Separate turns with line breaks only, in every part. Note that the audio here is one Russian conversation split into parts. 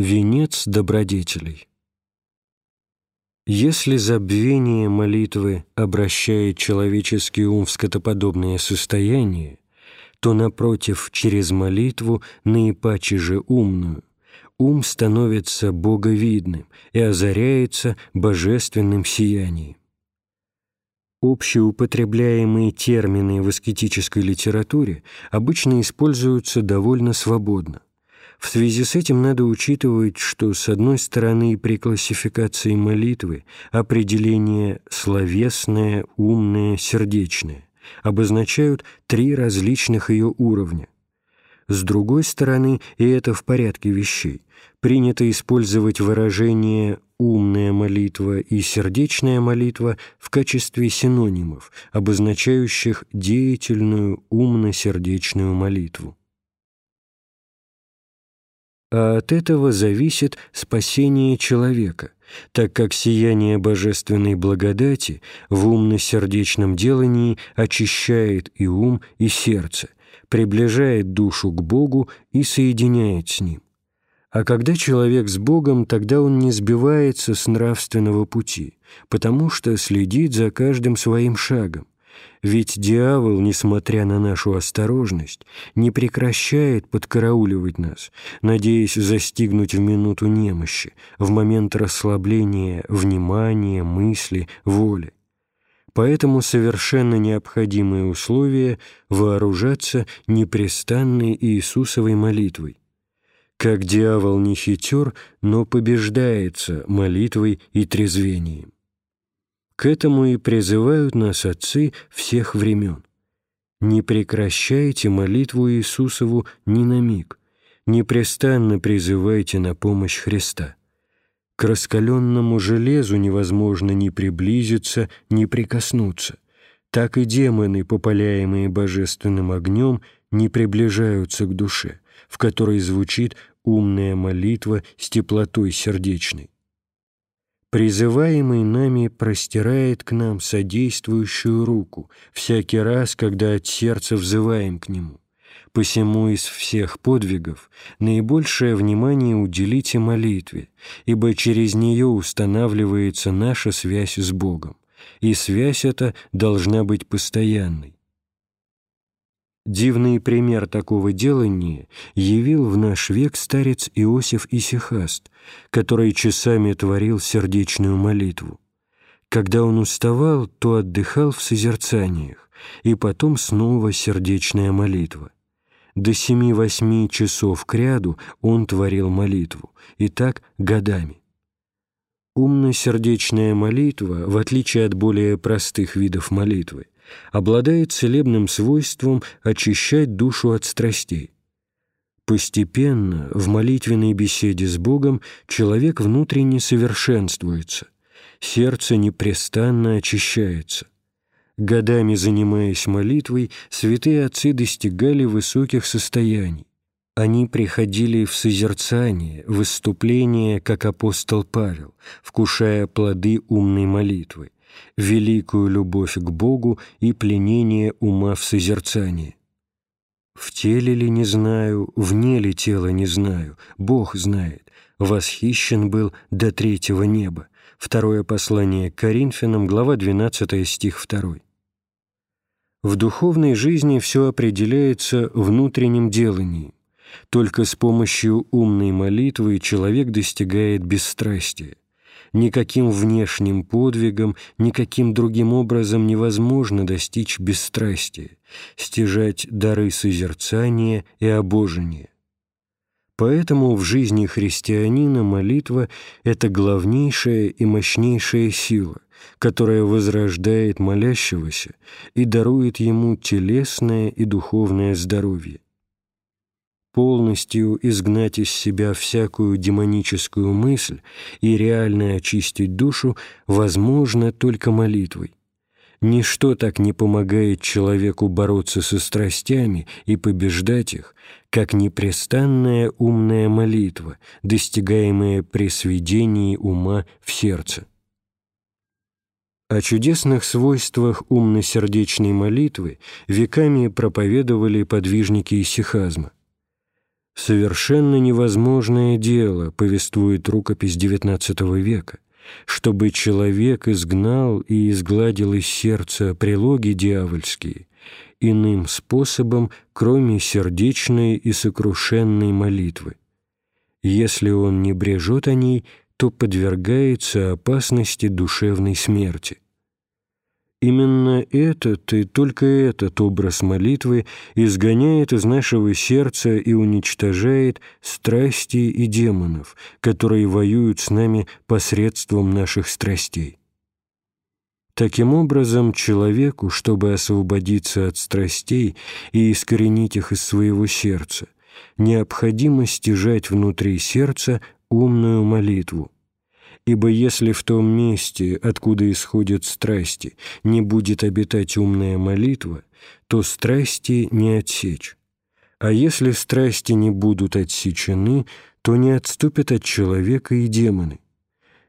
Венец добродетелей Если забвение молитвы обращает человеческий ум в скотоподобное состояние, то, напротив, через молитву, наипаче же умную, ум становится боговидным и озаряется божественным сиянием. Общеупотребляемые термины в аскетической литературе обычно используются довольно свободно. В связи с этим надо учитывать, что, с одной стороны, при классификации молитвы определение «словесное», «умное», «сердечное» обозначают три различных ее уровня. С другой стороны, и это в порядке вещей, принято использовать выражение «умная молитва» и «сердечная молитва» в качестве синонимов, обозначающих деятельную умно-сердечную молитву. А от этого зависит спасение человека, так как сияние божественной благодати в умно-сердечном делании очищает и ум, и сердце, приближает душу к Богу и соединяет с Ним. А когда человек с Богом, тогда он не сбивается с нравственного пути, потому что следит за каждым своим шагом. Ведь дьявол, несмотря на нашу осторожность, не прекращает подкарауливать нас, надеясь застигнуть в минуту немощи, в момент расслабления внимания, мысли, воли. Поэтому совершенно необходимое условие – вооружаться непрестанной Иисусовой молитвой, как дьявол не хитер, но побеждается молитвой и трезвением. К этому и призывают нас отцы всех времен. Не прекращайте молитву Иисусову ни на миг, непрестанно призывайте на помощь Христа. К раскаленному железу невозможно ни приблизиться, ни прикоснуться. Так и демоны, попаляемые божественным огнем, не приближаются к душе, в которой звучит умная молитва с теплотой сердечной. Призываемый нами простирает к нам содействующую руку всякий раз, когда от сердца взываем к Нему. Посему из всех подвигов наибольшее внимание уделите молитве, ибо через нее устанавливается наша связь с Богом, и связь эта должна быть постоянной. Дивный пример такого делания явил в наш век старец Иосиф Исихаст, который часами творил сердечную молитву. Когда он уставал, то отдыхал в созерцаниях, и потом снова сердечная молитва. До семи-восьми часов кряду он творил молитву, и так годами. Умно-сердечная молитва, в отличие от более простых видов молитвы, обладает целебным свойством очищать душу от страстей. Постепенно в молитвенной беседе с Богом человек внутренне совершенствуется, сердце непрестанно очищается. Годами занимаясь молитвой, святые отцы достигали высоких состояний. Они приходили в созерцание, выступление, как апостол Павел, вкушая плоды умной молитвы, великую любовь к Богу и пленение ума в созерцании. В теле ли не знаю, вне ли тела не знаю, Бог знает, восхищен был до третьего неба. Второе послание к Коринфянам, глава 12, стих 2. В духовной жизни все определяется внутренним деланием. Только с помощью умной молитвы человек достигает бесстрастия никаким внешним подвигом, никаким другим образом невозможно достичь бесстрастия, стяжать дары созерцания и обожения. Поэтому в жизни христианина молитва – это главнейшая и мощнейшая сила, которая возрождает молящегося и дарует ему телесное и духовное здоровье полностью изгнать из себя всякую демоническую мысль и реально очистить душу возможно только молитвой. Ничто так не помогает человеку бороться со страстями и побеждать их, как непрестанная умная молитва, достигаемая при сведении ума в сердце. О чудесных свойствах умно-сердечной молитвы веками проповедовали подвижники исихазма. Совершенно невозможное дело, повествует рукопись XIX века, чтобы человек изгнал и изгладил из сердца прилоги дьявольские иным способом, кроме сердечной и сокрушенной молитвы. Если он не брежет о ней, то подвергается опасности душевной смерти. Именно этот и только этот образ молитвы изгоняет из нашего сердца и уничтожает страсти и демонов, которые воюют с нами посредством наших страстей. Таким образом, человеку, чтобы освободиться от страстей и искоренить их из своего сердца, необходимо стяжать внутри сердца умную молитву, Ибо если в том месте, откуда исходят страсти, не будет обитать умная молитва, то страсти не отсечь. А если страсти не будут отсечены, то не отступят от человека и демоны.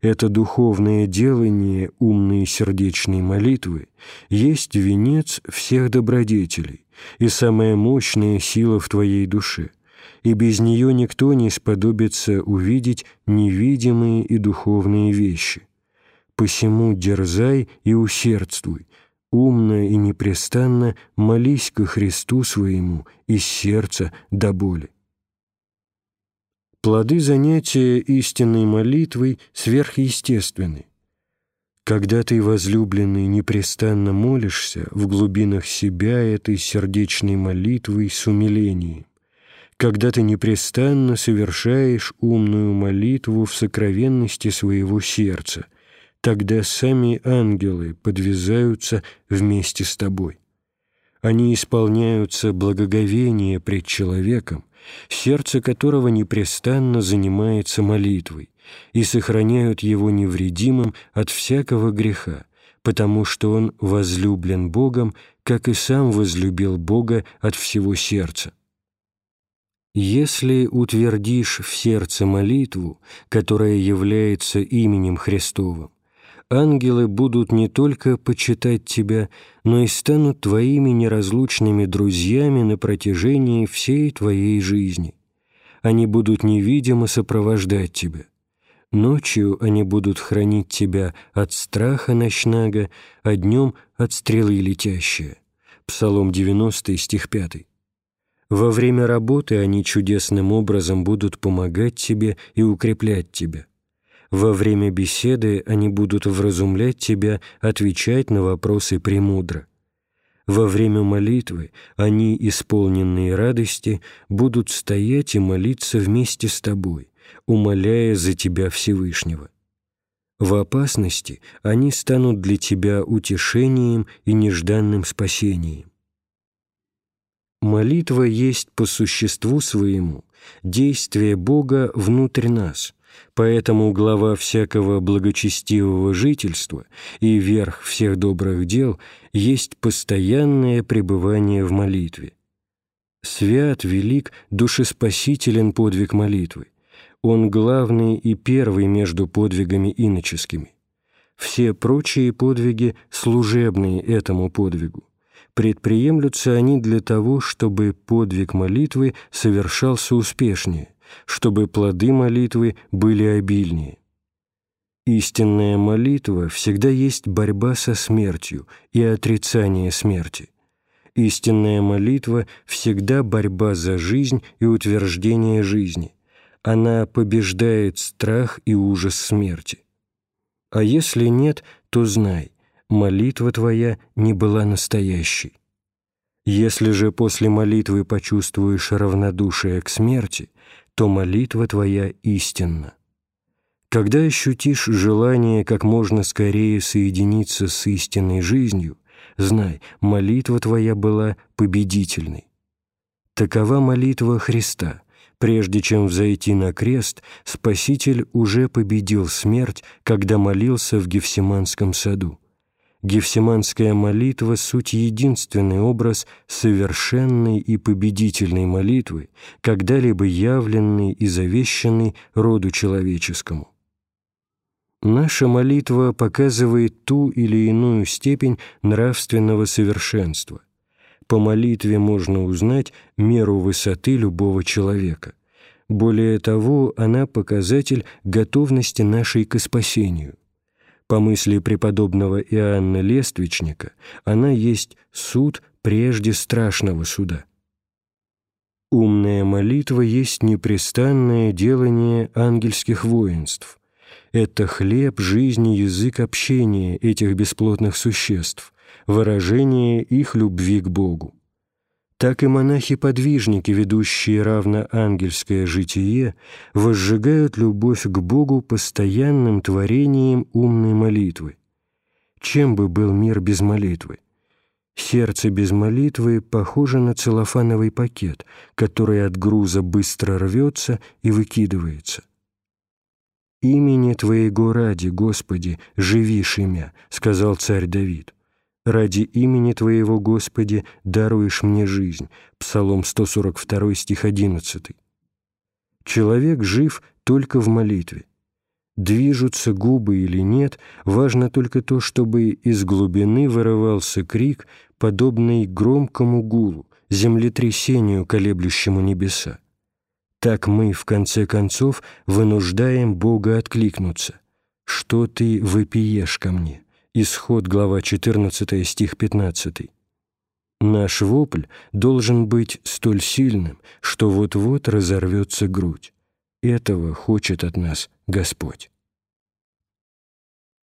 Это духовное делание умной сердечной молитвы есть венец всех добродетелей и самая мощная сила в твоей душе – и без нее никто не сподобится увидеть невидимые и духовные вещи. Посему дерзай и усердствуй, умно и непрестанно молись ко Христу своему из сердца до боли. Плоды занятия истинной молитвой сверхъестественны. Когда ты, возлюбленный, непрестанно молишься в глубинах себя этой сердечной молитвой с умилением, когда ты непрестанно совершаешь умную молитву в сокровенности своего сердца, тогда сами ангелы подвязаются вместе с тобой. Они исполняются благоговения пред человеком, сердце которого непрестанно занимается молитвой, и сохраняют его невредимым от всякого греха, потому что он возлюблен Богом, как и сам возлюбил Бога от всего сердца. Если утвердишь в сердце молитву, которая является именем Христовым, ангелы будут не только почитать тебя, но и станут твоими неразлучными друзьями на протяжении всей твоей жизни. Они будут невидимо сопровождать тебя. Ночью они будут хранить тебя от страха ночнага, а днем от стрелы летящие. Псалом 90, стих 5. Во время работы они чудесным образом будут помогать тебе и укреплять тебя. Во время беседы они будут вразумлять тебя, отвечать на вопросы премудро. Во время молитвы они, исполненные радости, будут стоять и молиться вместе с тобой, умоляя за тебя Всевышнего. В опасности они станут для тебя утешением и нежданным спасением. Молитва есть по существу своему действие Бога внутрь нас, поэтому глава всякого благочестивого жительства и верх всех добрых дел есть постоянное пребывание в молитве. Свят, велик, душеспасителен подвиг молитвы. Он главный и первый между подвигами иноческими. Все прочие подвиги служебные этому подвигу предприемлются они для того, чтобы подвиг молитвы совершался успешнее, чтобы плоды молитвы были обильнее. Истинная молитва всегда есть борьба со смертью и отрицание смерти. Истинная молитва всегда борьба за жизнь и утверждение жизни. Она побеждает страх и ужас смерти. А если нет, то знай, молитва твоя не была настоящей. Если же после молитвы почувствуешь равнодушие к смерти, то молитва твоя истинна. Когда ощутишь желание как можно скорее соединиться с истинной жизнью, знай, молитва твоя была победительной. Такова молитва Христа. Прежде чем взойти на крест, Спаситель уже победил смерть, когда молился в Гефсиманском саду. Гефсиманская молитва — суть единственный образ совершенной и победительной молитвы, когда-либо явленной и завещанной роду человеческому. Наша молитва показывает ту или иную степень нравственного совершенства. По молитве можно узнать меру высоты любого человека — Более того, она показатель готовности нашей к спасению. По мысли преподобного Иоанна Лествичника, она есть суд прежде страшного суда. Умная молитва есть непрестанное делание ангельских воинств. Это хлеб жизни, язык общения этих бесплотных существ, выражение их любви к Богу так и монахи-подвижники, ведущие равно ангельское житие, возжигают любовь к Богу постоянным творением умной молитвы. Чем бы был мир без молитвы? Сердце без молитвы похоже на целлофановый пакет, который от груза быстро рвется и выкидывается. «Имени Твоего ради, Господи, живи, шимя», — сказал царь Давид ради имени Твоего, Господи, даруешь мне жизнь». Псалом 142, стих 11. Человек жив только в молитве. Движутся губы или нет, важно только то, чтобы из глубины вырывался крик, подобный громкому гулу, землетрясению, колеблющему небеса. Так мы, в конце концов, вынуждаем Бога откликнуться. «Что ты выпиешь ко мне?» Исход, глава 14, стих 15. Наш вопль должен быть столь сильным, что вот-вот разорвется грудь. Этого хочет от нас Господь.